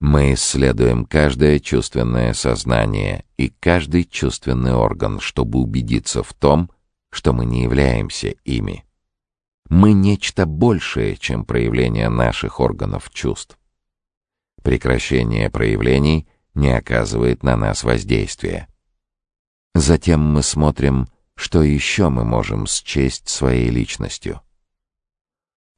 Мы исследуем каждое чувственное сознание и каждый чувственный орган, чтобы убедиться в том, что мы не являемся ими. Мы нечто большее, чем проявление наших органов чувств. Прекращение проявлений не оказывает на нас воздействия. Затем мы смотрим, что еще мы можем счесть своей личностью.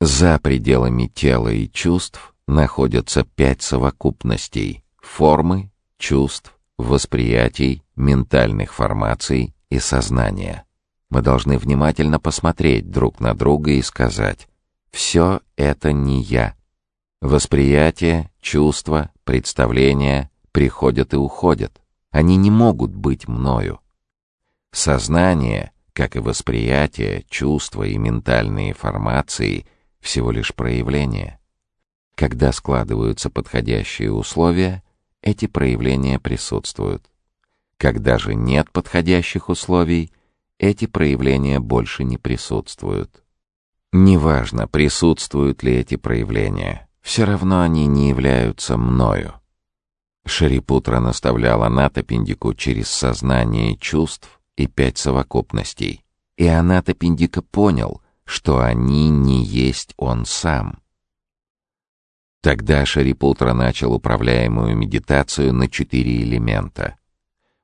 За пределами тела и чувств находятся пять совокупностей — формы, чувств, восприятий, ментальных формаций и сознания. Мы должны внимательно посмотреть друг на друга и сказать «Все это не я». Восприятие, чувства, представления приходят и уходят. Они не могут быть мною. Сознание, как и восприятие, чувства и ментальные формации — всего лишь проявления. Когда складываются подходящие условия, эти проявления присутствуют. Когда же нет подходящих условий, эти проявления больше не присутствуют. Неважно, присутствуют ли эти проявления, все равно они не являются мною. Шарипутра наставлял Анатапиндику через сознание чувств и пять совокупностей. И Анатапиндика понял, что они не есть он сам. Тогда Шарипутра начал управляемую медитацию на четыре элемента.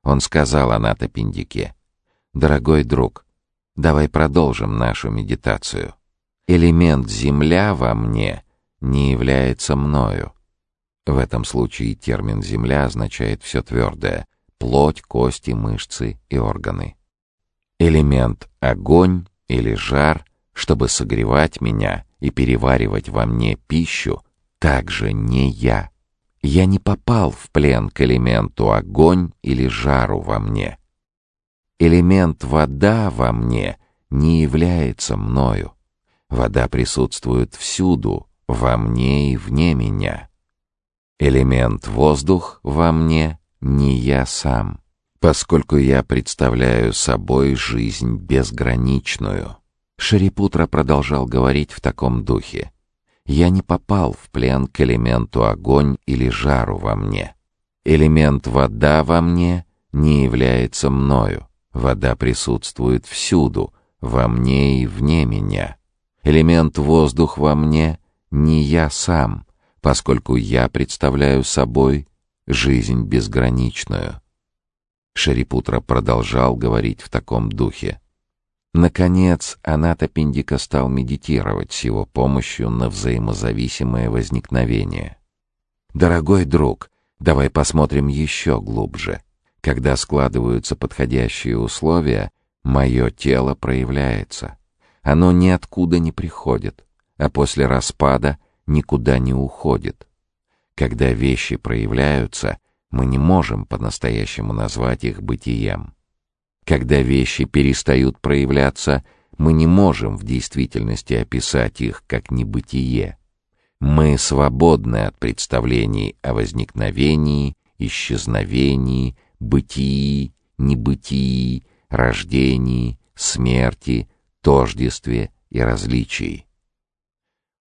Он сказал Анатапиндике, «Дорогой друг, давай продолжим нашу медитацию. Элемент «земля» во мне не является мною. В этом случае термин «земля» означает все твердое — плоть, кости, мышцы и органы. Элемент «огонь» или «жар» чтобы согревать меня и переваривать во мне пищу, также не я. Я не попал в плен к элементу огонь или жару во мне. Элемент вода во мне не является мною. Вода присутствует всюду, во мне и вне меня. Элемент воздух во мне не я сам, поскольку я представляю собой жизнь безграничную. Шарипутра продолжал говорить в таком духе. «Я не попал в плен к элементу огонь или жару во мне. Элемент вода во мне не является мною. Вода присутствует всюду, во мне и вне меня. Элемент воздух во мне не я сам, поскольку я представляю собой жизнь безграничную». Шарипутра продолжал говорить в таком духе. Наконец, Аната Пиндика стал медитировать с его помощью на взаимозависимое возникновение. «Дорогой друг, давай посмотрим еще глубже. Когда складываются подходящие условия, мое тело проявляется. Оно ниоткуда не приходит, а после распада никуда не уходит. Когда вещи проявляются, мы не можем по-настоящему назвать их бытием. Когда вещи перестают проявляться, мы не можем в действительности описать их как небытие. Мы свободны от представлений о возникновении, исчезновении, бытии, небытии, рождении, смерти, тождестве и различии.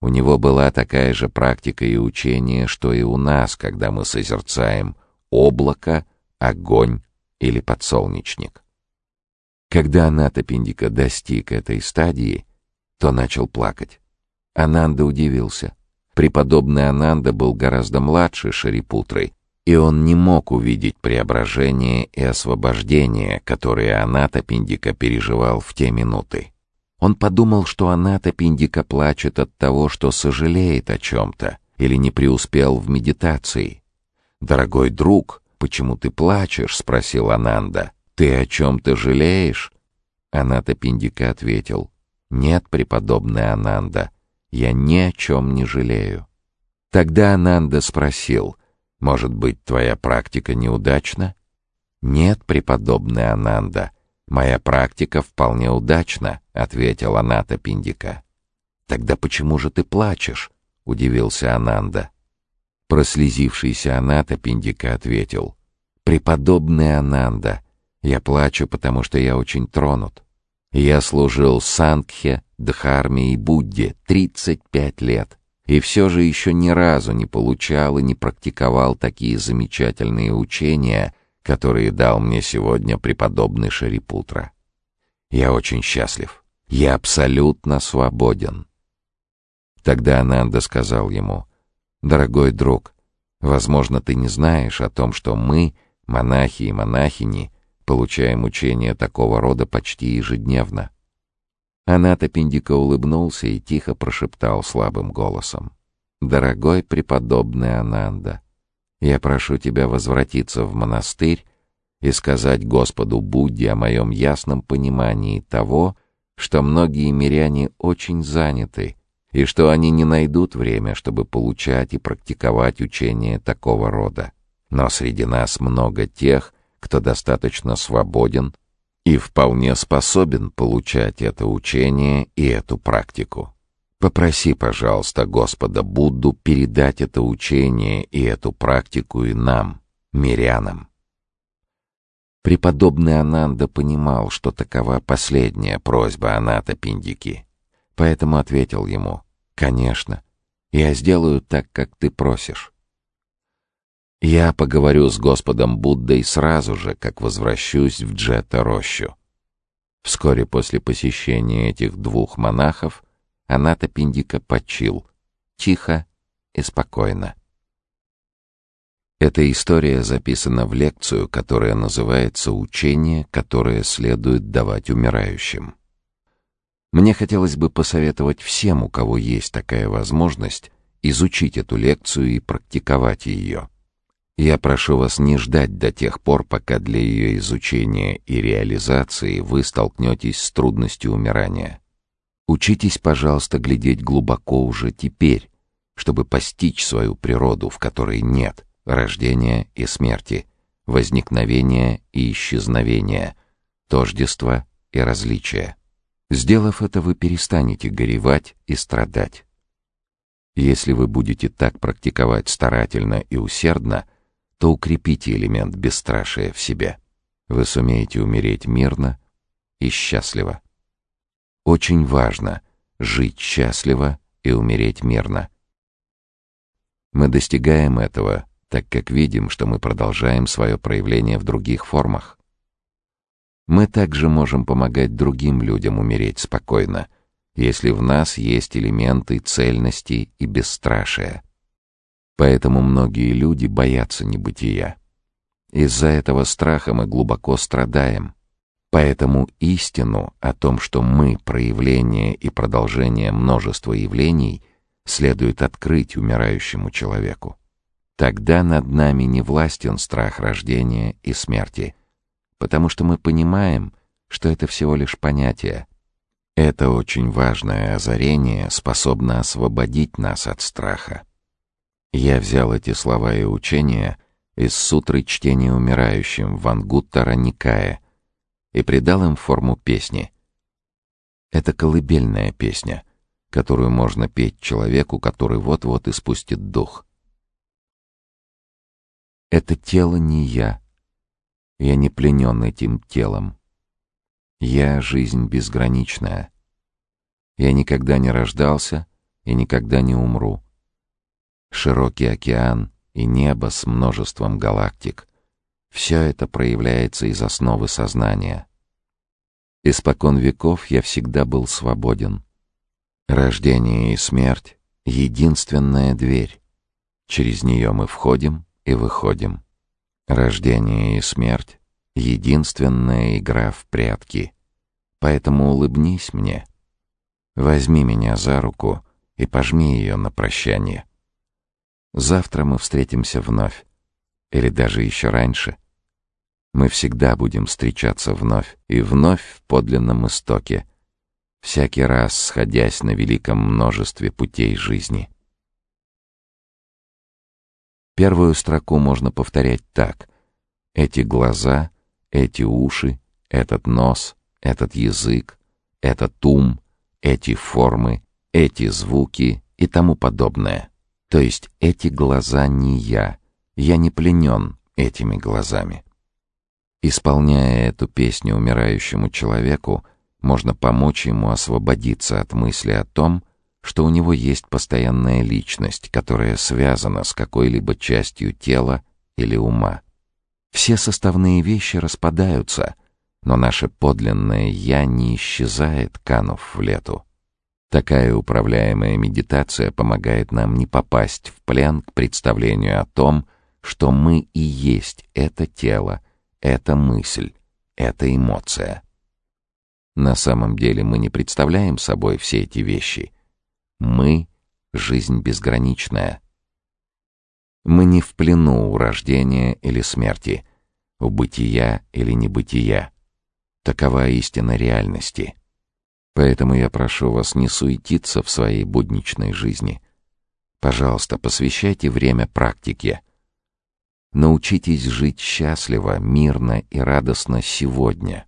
У него была такая же практика и учение, что и у нас, когда мы созерцаем облако, огонь или подсолнечник. Когда Анатопиндика достиг этой стадии, то начал плакать. Ананда удивился. Преподобный Ананда был гораздо младше Шарипутры, и он не мог увидеть преображение и освобождение, которые Анатопиндика переживал в те минуты. Он подумал, что Анатопиндика плачет от того, что сожалеет о чем-то или не преуспел в медитации. «Дорогой друг, почему ты плачешь?» — спросил Ананда. «Ты о чем-то жалеешь?» Аната Пиндика ответил. «Нет, преподобный Ананда, я ни о чем не жалею». Тогда Ананда спросил, «Может быть, твоя практика неудачна?» «Нет, преподобный Ананда, моя практика вполне удачна», — ответил Аната Пиндика. «Тогда почему же ты плачешь?» — удивился Ананда. Прослезившийся Аната Пиндика ответил, «Преподобный Ананда, я плачу, потому что я очень тронут. Я служил Сангхе, Дхарме и Будде 35 лет. и все же еще ни разу не получал и не практиковал такие замечательные учения, которые дал мне сегодня преподобный Шарипутра. Я очень счастлив. Я абсолютно свободен. Тогда Ананда сказал ему, «Дорогой друг, возможно, ты не знаешь о том, что мы, монахи и монахини, получаем учения такого рода почти ежедневно». Аната Пиндика улыбнулся и тихо прошептал слабым голосом. «Дорогой преподобный Ананда, я прошу тебя возвратиться в монастырь и сказать Господу Будде о моем ясном понимании того, что многие миряне очень заняты и что они не найдут время, чтобы получать и практиковать учения такого рода. Но среди нас много тех, кто достаточно свободен и вполне способен получать это учение и эту практику. Попроси, пожалуйста, Господа Будду передать это учение и эту практику и нам, мирянам. Преподобный Ананда понимал, что такова последняя просьба Аната Пиндики, поэтому ответил ему, «Конечно, я сделаю так, как ты просишь». Я поговорю с Господом Буддой сразу же, как возвращусь в Джета-рощу. Вскоре после посещения этих двух монахов Аната Пиндика почил, тихо и спокойно. Эта история записана в лекцию, которая называется «Учение, которое следует давать умирающим». Мне хотелось бы посоветовать всем, у кого есть такая возможность, изучить эту лекцию и практиковать ее. Я прошу вас не ждать до тех пор, пока для ее изучения и реализации вы столкнетесь с трудностью умирания. Учитесь, пожалуйста, глядеть глубоко уже теперь, чтобы постичь свою природу, в которой нет рождения и смерти, возникновения и исчезновения, тождества и различия. Сделав это, вы перестанете горевать и страдать. Если вы будете так практиковать старательно и усердно, то укрепите элемент бесстрашия в себе. Вы сумеете умереть мирно и счастливо. Очень важно жить счастливо и умереть мирно. Мы достигаем этого, так как видим, что мы продолжаем свое проявление в других формах. Мы также можем помогать другим людям умереть спокойно, если в нас есть элементы цельности и бесстрашия. Поэтому многие люди боятся небытия. Из-за этого страха мы глубоко страдаем. Поэтому истину о том, что мы — проявление и продолжение множества явлений, следует открыть умирающему человеку. Тогда над нами не властен страх рождения и смерти, потому что мы понимаем, что это всего лишь понятие. Это очень важное озарение способно освободить нас от страха. Я взял эти слова и учения из сутры чтения умирающим в Ангуттара Никая и придал им форму песни. Это колыбельная песня, которую можно петь человеку, который вот-вот испустит дух. Это тело не я. Я не пленен этим телом. Я — жизнь безграничная. Я никогда не рождался и никогда не умру. Широкий океан и небо с множеством галактик — все это проявляется из основы сознания. Испокон веков я всегда был свободен. Рождение и смерть — единственная дверь. Через нее мы входим и выходим. Рождение и смерть — единственная игра в прятки. Поэтому улыбнись мне. Возьми меня за руку и пожми ее на прощание. Завтра мы встретимся вновь. Или даже еще раньше. Мы всегда будем встречаться вновь и вновь в подлинном истоке, всякий раз сходясь на великом множестве путей жизни. Первую строку можно повторять так. Эти глаза, эти уши, этот нос, этот язык, этот ум, эти формы, эти звуки и тому подобное. То есть эти глаза не я, я не пленен этими глазами. Исполняя эту песню умирающему человеку, можно помочь ему освободиться от мысли о том, что у него есть постоянная личность, которая связана с какой-либо частью тела или ума. Все составные вещи распадаются, но наше подлинное «я» не исчезает, канув в лету. Такая управляемая медитация помогает нам не попасть в плен к представлению о том, что мы и есть это тело, это мысль, это эмоция. На самом деле мы не представляем собой все эти вещи. Мы — жизнь безграничная. Мы не в плену у рождения или смерти, у бытия или небытия. Такова истина реальности. Поэтому я прошу вас не суетиться в своей будничной жизни. Пожалуйста, посвящайте время практике. Научитесь жить счастливо, мирно и радостно сегодня.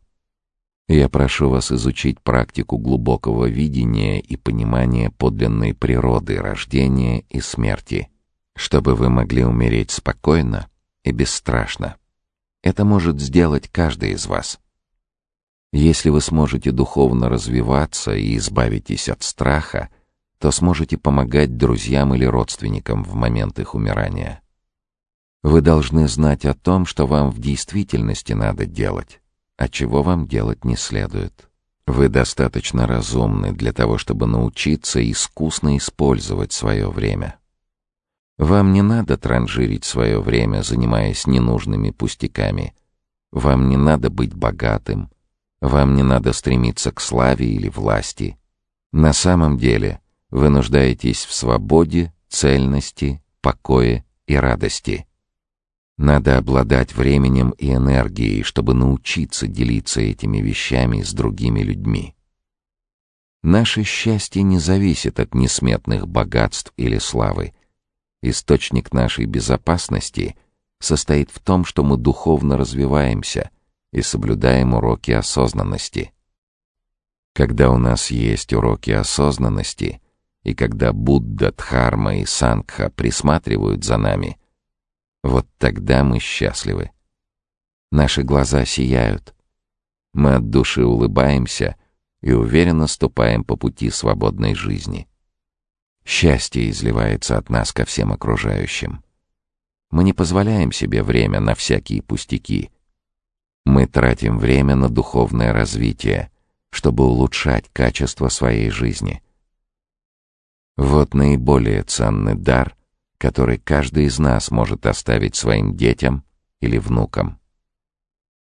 Я прошу вас изучить практику глубокого видения и понимания подлинной природы рождения и смерти, чтобы вы могли умереть спокойно и бесстрашно. Это может сделать каждый из вас. Если вы сможете духовно развиваться и избавитесь от страха, то сможете помогать друзьям или родственникам в момент их умирания. Вы должны знать о том, что вам в действительности надо делать, а чего вам делать не следует. Вы достаточно разумны для того, чтобы научиться искусно использовать свое время. Вам не надо транжирить свое время, занимаясь ненужными пустяками. Вам не надо быть богатым, вам не надо стремиться к славе или власти. На самом деле вы нуждаетесь в свободе, цельности, покое и радости. Надо обладать временем и энергией, чтобы научиться делиться этими вещами с другими людьми. Наше счастье не зависит от несметных богатств или славы. Источник нашей безопасности состоит в том, что мы духовно развиваемся — и соблюдаем уроки осознанности. Когда у нас есть уроки осознанности, и когда Будда, Дхарма и Сангха присматривают за нами, вот тогда мы счастливы. Наши глаза сияют. Мы от души улыбаемся и уверенно ступаем по пути свободной жизни. Счастье изливается от нас ко всем окружающим. Мы не позволяем себе время на всякие пустяки — мы тратим время на духовное развитие, чтобы улучшать качество своей жизни. Вот наиболее ценный дар, который каждый из нас может оставить своим детям или внукам.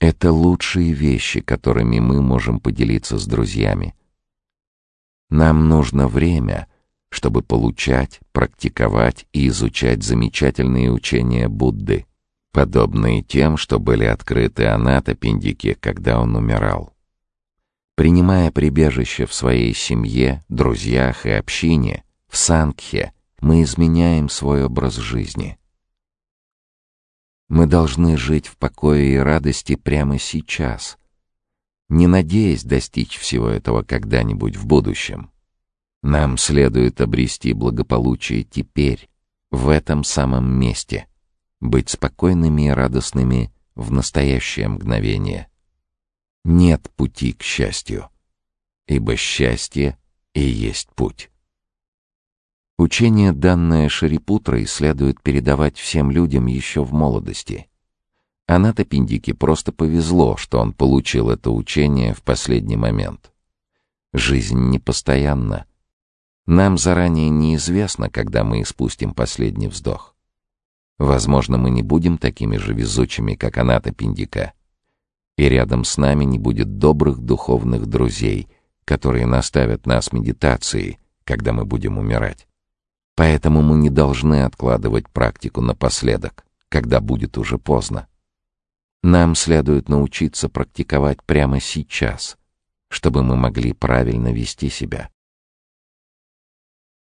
Это лучшие вещи, которыми мы можем поделиться с друзьями. Нам нужно время, чтобы получать, практиковать и изучать замечательные учения Будды — подобные тем, что были открыты Анатопиндике, когда он умирал. Принимая прибежище в своей семье, друзьях и общине, в Сангхе, мы изменяем свой образ жизни. Мы должны жить в покое и радости прямо сейчас, не надеясь достичь всего этого когда-нибудь в будущем. Нам следует обрести благополучие теперь, в этом самом месте — быть спокойными и радостными в настоящее мгновение. Нет пути к счастью, ибо счастье и есть путь. Учение, данное Шарипутрой, следует передавать всем людям еще в молодости. Анато Пиндике просто повезло, что он получил это учение в последний момент. Жизнь непостоянна. Нам заранее неизвестно, когда мы испустим последний вздох. Возможно, мы не будем такими же везучими, как Аната Пиндика. И рядом с нами не будет добрых духовных друзей, которые наставят нас медитации, когда мы будем умирать. Поэтому мы не должны откладывать практику напоследок, когда будет уже поздно. Нам следует научиться практиковать прямо сейчас, чтобы мы могли правильно вести себя.